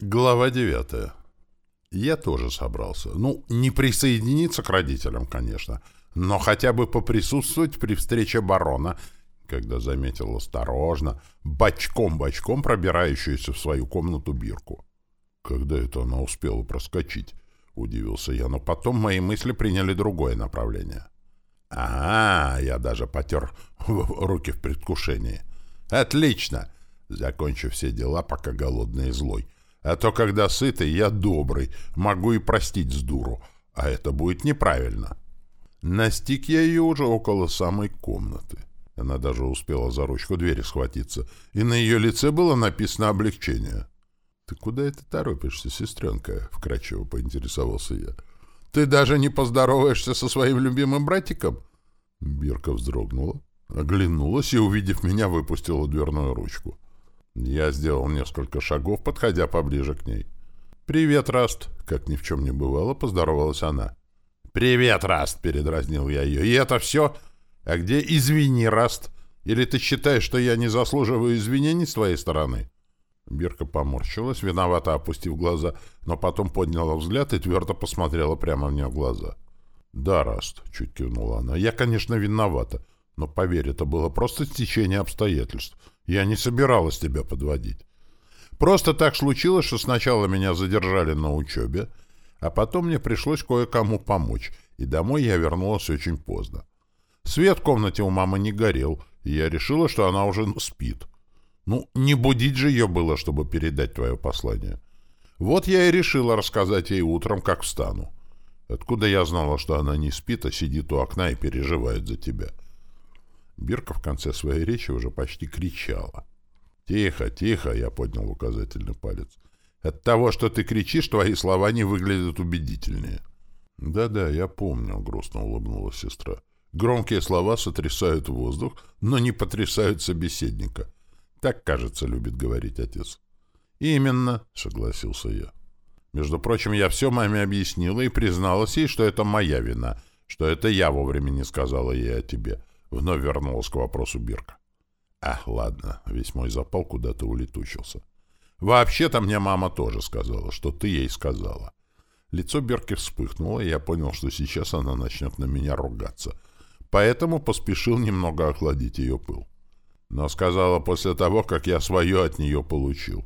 Глава девятая. Я тоже собрался. Ну, не присоединиться к родителям, конечно, но хотя бы поприсутствовать при встрече барона, когда заметил осторожно, бочком-бочком пробирающуюся в свою комнату бирку. Когда это она успела проскочить? Удивился я, но потом мои мысли приняли другое направление. А, я даже потер руки в предвкушении. Отлично! Закончу все дела, пока голодный и злой. А то, когда сытый, я добрый, могу и простить с дуру, а это будет неправильно. Настиг я ее уже около самой комнаты. Она даже успела за ручку двери схватиться, и на ее лице было написано облегчение. — Ты куда это торопишься, сестренка? — вкратчиво поинтересовался я. — Ты даже не поздороваешься со своим любимым братиком? Бирка вздрогнула, оглянулась и, увидев меня, выпустила дверную ручку. Я сделал несколько шагов, подходя поближе к ней. «Привет, Раст!» — как ни в чем не бывало, поздоровалась она. «Привет, Раст!» — передразнил я ее. «И это все? А где «извини, Раст»? Или ты считаешь, что я не заслуживаю извинений с твоей стороны?» Бирка поморщилась, виновато опустив глаза, но потом подняла взгляд и твердо посмотрела прямо мне в глаза. «Да, Раст», — чуть кивнула она, — «я, конечно, виновата, но, поверь, это было просто стечение обстоятельств». Я не собиралась тебя подводить. Просто так случилось, что сначала меня задержали на учебе, а потом мне пришлось кое-кому помочь, и домой я вернулась очень поздно. Свет в комнате у мамы не горел, и я решила, что она уже спит. Ну, не будить же ее было, чтобы передать твое послание. Вот я и решила рассказать ей утром, как встану. Откуда я знала, что она не спит, а сидит у окна и переживает за тебя?» Бирка в конце своей речи уже почти кричала. «Тихо, тихо!» — я поднял указательный палец. «От того, что ты кричишь, твои слова не выглядят убедительнее». «Да-да, я помню», — грустно улыбнулась сестра. «Громкие слова сотрясают воздух, но не потрясают собеседника. Так, кажется, любит говорить отец». «Именно», — согласился я. «Между прочим, я все маме объяснила и призналась ей, что это моя вина, что это я вовремя не сказала ей о тебе». Вновь вернулась к вопросу Бирка. Ах, ладно, весь мой запал куда-то улетучился. Вообще-то мне мама тоже сказала, что ты ей сказала. Лицо Берки вспыхнуло, и я понял, что сейчас она начнет на меня ругаться. Поэтому поспешил немного охладить ее пыл. Но сказала после того, как я свое от нее получил.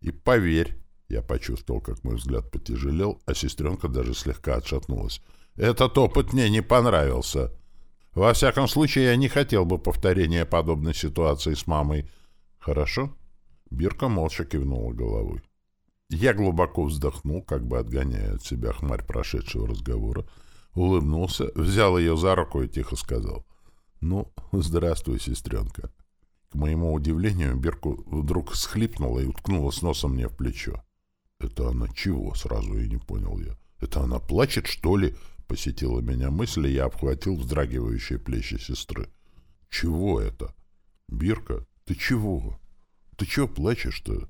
И поверь, я почувствовал, как мой взгляд потяжелел, а сестренка даже слегка отшатнулась. Этот опыт мне не понравился. Во всяком случае, я не хотел бы повторения подобной ситуации с мамой. Хорошо? Бирка молча кивнула головой. Я глубоко вздохнул, как бы отгоняя от себя хмарь прошедшего разговора, улыбнулся, взял ее за руку и тихо сказал. «Ну, здравствуй, сестренка». К моему удивлению, Бирку вдруг схлипнула и уткнулась носом мне в плечо. «Это она чего?» — сразу и не понял я. «Это она плачет, что ли?» Посетила меня мысль, и я обхватил вздрагивающие плечи сестры. «Чего это? Бирка, ты чего? Ты чего плачешь-то?»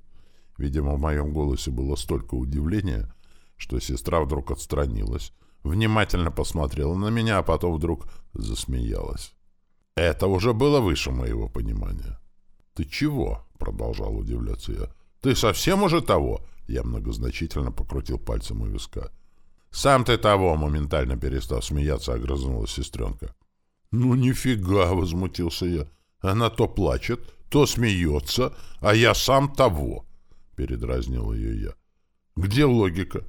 Видимо, в моем голосе было столько удивления, что сестра вдруг отстранилась, внимательно посмотрела на меня, а потом вдруг засмеялась. Это уже было выше моего понимания. «Ты чего?» — продолжал удивляться я. «Ты совсем уже того?» Я многозначительно покрутил пальцем у виска. «Сам ты того!» — моментально перестав смеяться, огрызнулась сестренка. «Ну нифига!» — возмутился я. «Она то плачет, то смеется, а я сам того!» — передразнил ее я. «Где логика?»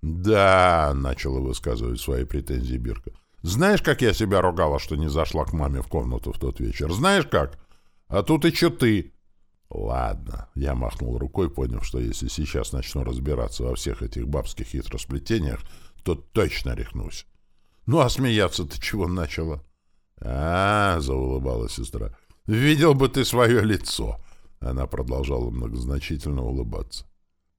«Да!» — начала высказывать свои претензии Бирка. «Знаешь, как я себя ругала, что не зашла к маме в комнату в тот вечер? Знаешь как? А тут и что ты!» «Ладно», — я махнул рукой, поняв, что если сейчас начну разбираться во всех этих бабских хитросплетениях, то точно рехнусь. «Ну, а смеяться ты чего начала?» «А, -а — заулыбалась сестра, — видел бы ты свое лицо!» Она продолжала многозначительно улыбаться.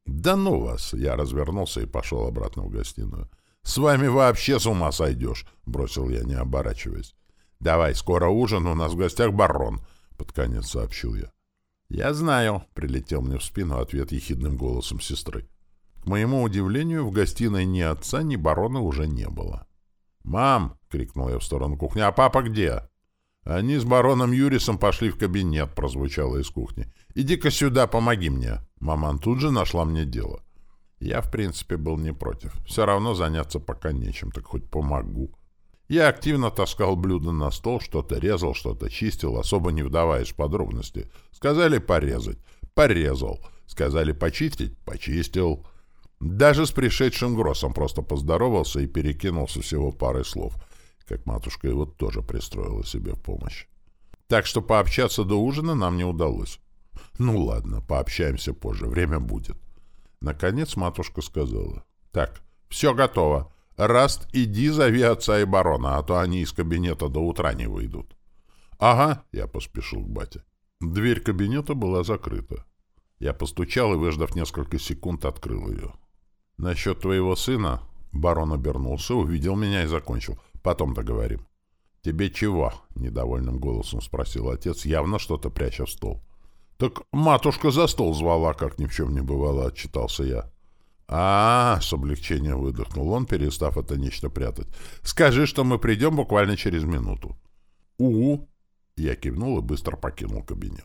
«Да ну вас!» — я развернулся и пошел обратно в гостиную. «С вами вообще с ума сойдешь!» — бросил я, не оборачиваясь. «Давай, скоро ужин, у нас в гостях барон!» — под конец сообщил я. «Я знаю», — прилетел мне в спину ответ ехидным голосом сестры. К моему удивлению, в гостиной ни отца, ни барона уже не было. «Мам!» — крикнул я в сторону кухни. «А папа где?» Они с бароном Юрисом пошли в кабинет, прозвучало из кухни. «Иди-ка сюда, помоги мне». Маман тут же нашла мне дело. Я, в принципе, был не против. Все равно заняться пока нечем, так хоть помогу. Я активно таскал блюда на стол, что-то резал, что-то чистил, особо не вдаваясь в подробности. Сказали порезать. Порезал. Сказали почистить. Почистил. Даже с пришедшим Гроссом просто поздоровался и перекинулся всего парой слов — как матушка его тоже пристроила себе в помощь. Так что пообщаться до ужина нам не удалось. Ну ладно, пообщаемся позже, время будет. Наконец матушка сказала. Так, все готово. Раст, иди зови отца и барона, а то они из кабинета до утра не выйдут. Ага, я поспешил к бате. Дверь кабинета была закрыта. Я постучал и, выждав несколько секунд, открыл ее. Насчет твоего сына... Барон обернулся, увидел меня и закончил. Потом договорим. — Тебе чего? — недовольным голосом спросил отец, явно что-то пряча в стол. — Так матушка за стол звала, как ни в чем не бывало, — отчитался я. А, -а, а с облегчением выдохнул он, перестав это нечто прятать. — Скажи, что мы придем буквально через минуту. — Угу. Я кивнул и быстро покинул кабинет.